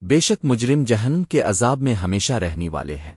بے شک مجرم جہنم کے عذاب میں ہمیشہ رہنے والے ہیں۔